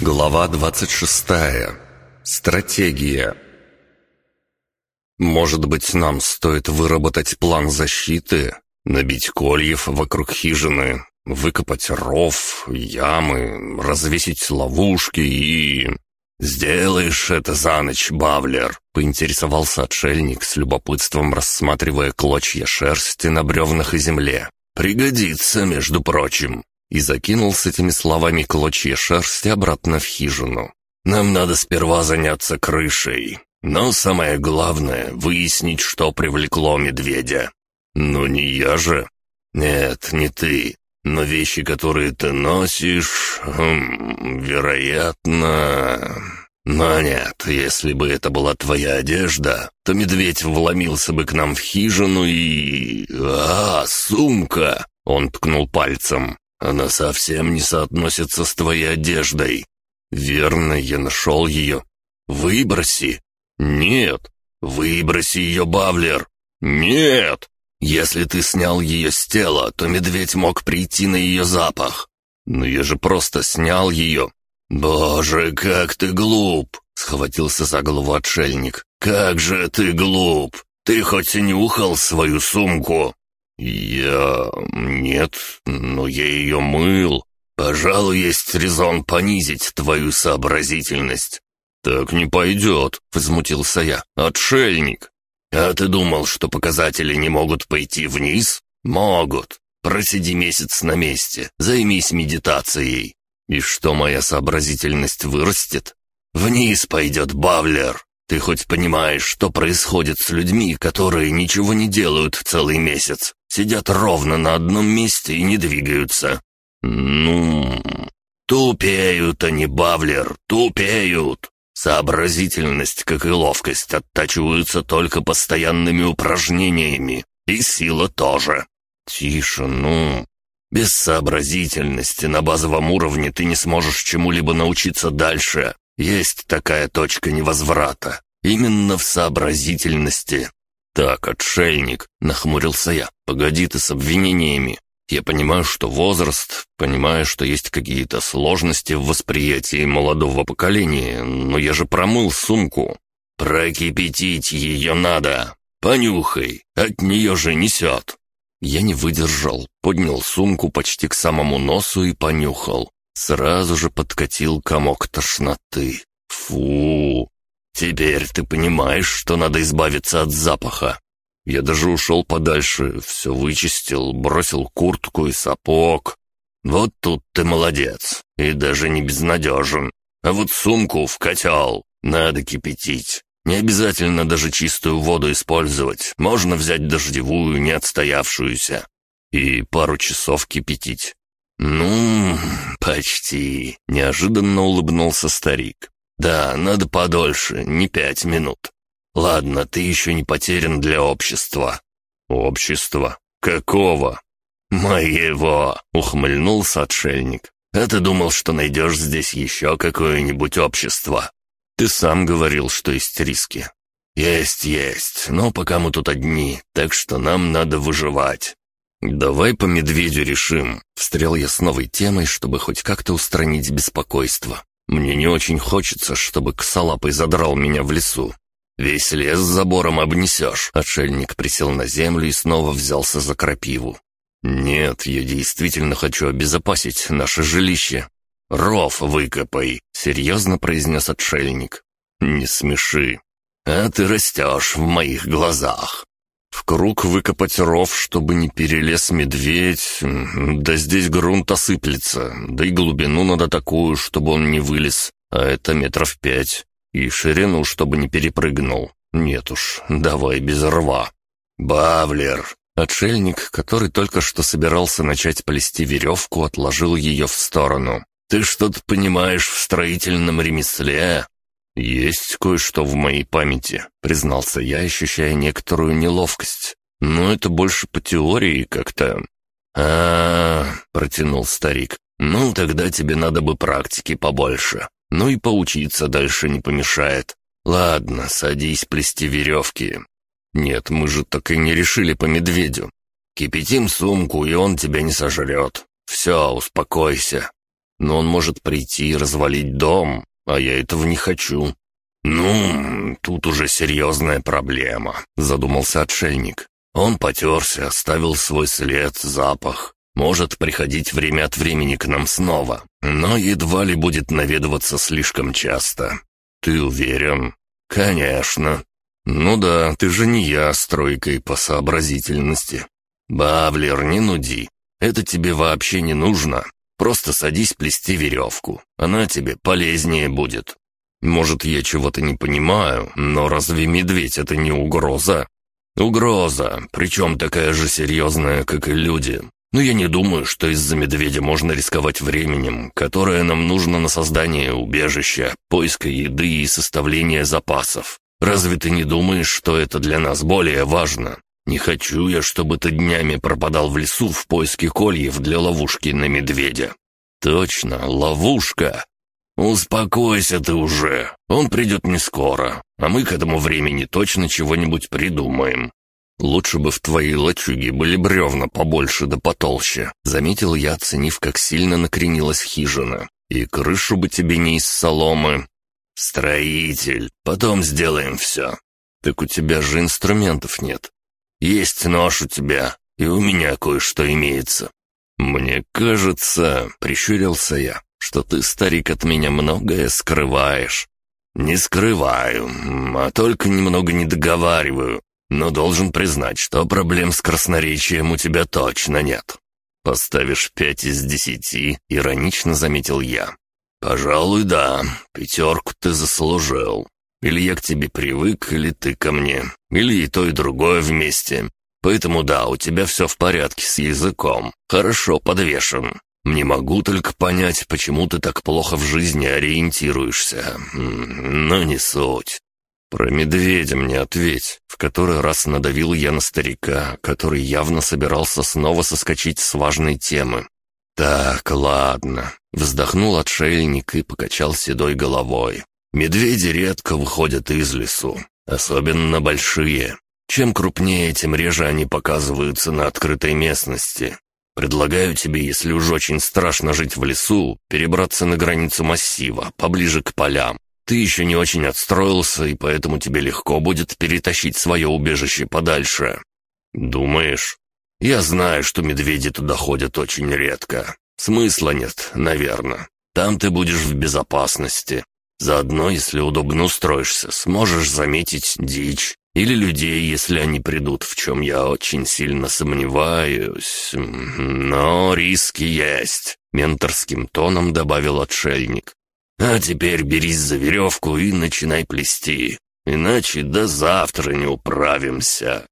Глава 26. Стратегия. Может быть, нам стоит выработать план защиты, набить кольев вокруг хижины, выкопать ров, ямы, развесить ловушки и... «Сделаешь это за ночь, Бавлер», — поинтересовался отшельник с любопытством, рассматривая клочья шерсти на бревнах и земле. «Пригодится, между прочим» и закинул с этими словами клочья шерсти обратно в хижину. «Нам надо сперва заняться крышей, но самое главное — выяснить, что привлекло медведя. Ну не я же. Нет, не ты. Но вещи, которые ты носишь, хм, вероятно... Но нет, если бы это была твоя одежда, то медведь вломился бы к нам в хижину и... А, сумка!» Он ткнул пальцем. Она совсем не соотносится с твоей одеждой. Верно, я нашел ее. Выброси. Нет. Выброси ее, Бавлер. Нет. Если ты снял ее с тела, то медведь мог прийти на ее запах. Но я же просто снял ее. Боже, как ты глуп! Схватился за голову отшельник. Как же ты глуп! Ты хоть и нюхал свою сумку, «Я... нет, но я ее мыл. Пожалуй, есть резон понизить твою сообразительность». «Так не пойдет», — возмутился я. «Отшельник». «А ты думал, что показатели не могут пойти вниз?» «Могут. Просиди месяц на месте, займись медитацией. И что моя сообразительность вырастет?» «Вниз пойдет Бавлер. Ты хоть понимаешь, что происходит с людьми, которые ничего не делают целый месяц? Сидят ровно на одном месте и не двигаются. Ну, тупеют они, Бавлер, тупеют. Сообразительность, как и ловкость, оттачиваются только постоянными упражнениями. И сила тоже. Тише, ну. Без сообразительности на базовом уровне ты не сможешь чему-либо научиться дальше. Есть такая точка невозврата. Именно в сообразительности. Так, отшельник, нахмурился я. Погоди ты с обвинениями. Я понимаю, что возраст, понимаю, что есть какие-то сложности в восприятии молодого поколения, но я же промыл сумку. Прокипятить ее надо. Понюхай, от нее же несет. Я не выдержал, поднял сумку почти к самому носу и понюхал. Сразу же подкатил комок тошноты. Фу! Теперь ты понимаешь, что надо избавиться от запаха. Я даже ушел подальше, все вычистил, бросил куртку и сапог. Вот тут ты молодец, и даже не безнадежен. А вот сумку в котел надо кипятить. Не обязательно даже чистую воду использовать, можно взять дождевую, не отстоявшуюся. И пару часов кипятить. «Ну, почти», — неожиданно улыбнулся старик. «Да, надо подольше, не пять минут. Ладно, ты еще не потерян для общества». «Общества? Какого?» «Моего», — ухмыльнулся отшельник. «А ты думал, что найдешь здесь еще какое-нибудь общество?» «Ты сам говорил, что есть риски». «Есть, есть, но пока мы тут одни, так что нам надо выживать. «Давай по медведю решим», — встрял я с новой темой, чтобы хоть как-то устранить беспокойство. «Мне не очень хочется, чтобы косолапый задрал меня в лесу». «Весь лес забором обнесешь», — отшельник присел на землю и снова взялся за крапиву. «Нет, я действительно хочу обезопасить наше жилище». «Ров выкопай», — серьезно произнес отшельник. «Не смеши». «А ты растешь в моих глазах». В круг выкопать ров, чтобы не перелез медведь. Да здесь грунт осыплется. Да и глубину надо такую, чтобы он не вылез. А это метров пять. И ширину, чтобы не перепрыгнул. Нет уж, давай без рва. Бавлер. Отшельник, который только что собирался начать плести веревку, отложил ее в сторону. «Ты что-то понимаешь в строительном ремесле?» «Есть кое-что в моей памяти», — признался я, ощущая некоторую неловкость. «Но это больше по теории как-то...» а, протянул старик. «Ну, тогда тебе надо бы практики побольше. Ну и поучиться дальше не помешает. Ладно, садись плести веревки». «Нет, мы же так и не решили по медведю. Кипятим сумку, и он тебя не сожрет. Все, успокойся». но он может прийти и развалить дом, а я этого не хочу». «Ну, тут уже серьезная проблема», — задумался отшельник. «Он потерся, оставил свой след, запах. Может приходить время от времени к нам снова, но едва ли будет наведываться слишком часто. Ты уверен?» «Конечно». «Ну да, ты же не я с тройкой по сообразительности». «Бавлер, не нуди. Это тебе вообще не нужно. Просто садись плести веревку. Она тебе полезнее будет. Может, я чего-то не понимаю, но разве медведь — это не угроза? Угроза, причем такая же серьезная, как и люди. Но я не думаю, что из-за медведя можно рисковать временем, которое нам нужно на создание убежища, поиска еды и составление запасов. Разве ты не думаешь, что это для нас более важно? Не хочу я, чтобы ты днями пропадал в лесу в поиске кольев для ловушки на медведя. Точно, ловушка. «Успокойся ты уже, он придет не скоро, а мы к этому времени точно чего-нибудь придумаем». «Лучше бы в твоей лачуге были бревна побольше да потолще», — заметил я, оценив, как сильно накренилась хижина. «И крышу бы тебе не из соломы». «Строитель, потом сделаем все». «Так у тебя же инструментов нет». «Есть нож у тебя, и у меня кое-что имеется». «Мне кажется», — прищурился я, что ты, старик, от меня многое скрываешь». «Не скрываю, а только немного не договариваю. Но должен признать, что проблем с красноречием у тебя точно нет». «Поставишь пять из десяти», — иронично заметил я. «Пожалуй, да. Пятерку ты заслужил. Или я к тебе привык, или ты ко мне. Или и то, и другое вместе. Поэтому да, у тебя все в порядке с языком. Хорошо подвешен. Не могу только понять, почему ты так плохо в жизни ориентируешься. Но не суть. Про медведя мне ответь. В который раз надавил я на старика, который явно собирался снова соскочить с важной темы. «Так, ладно», — вздохнул отшельник и покачал седой головой. «Медведи редко выходят из лесу, особенно большие. Чем крупнее, тем реже они показываются на открытой местности. Предлагаю тебе, если уж очень страшно жить в лесу, перебраться на границу массива, поближе к полям. Ты еще не очень отстроился, и поэтому тебе легко будет перетащить свое убежище подальше. Думаешь? Я знаю, что медведи туда ходят очень редко. Смысла нет, наверное. Там ты будешь в безопасности. Заодно, если удобно устроишься, сможешь заметить дичь, или людей, если они придут, в чем я очень сильно сомневаюсь. Но риски есть», — менторским тоном добавил отшельник. «А теперь берись за веревку и начинай плести, иначе до завтра не управимся».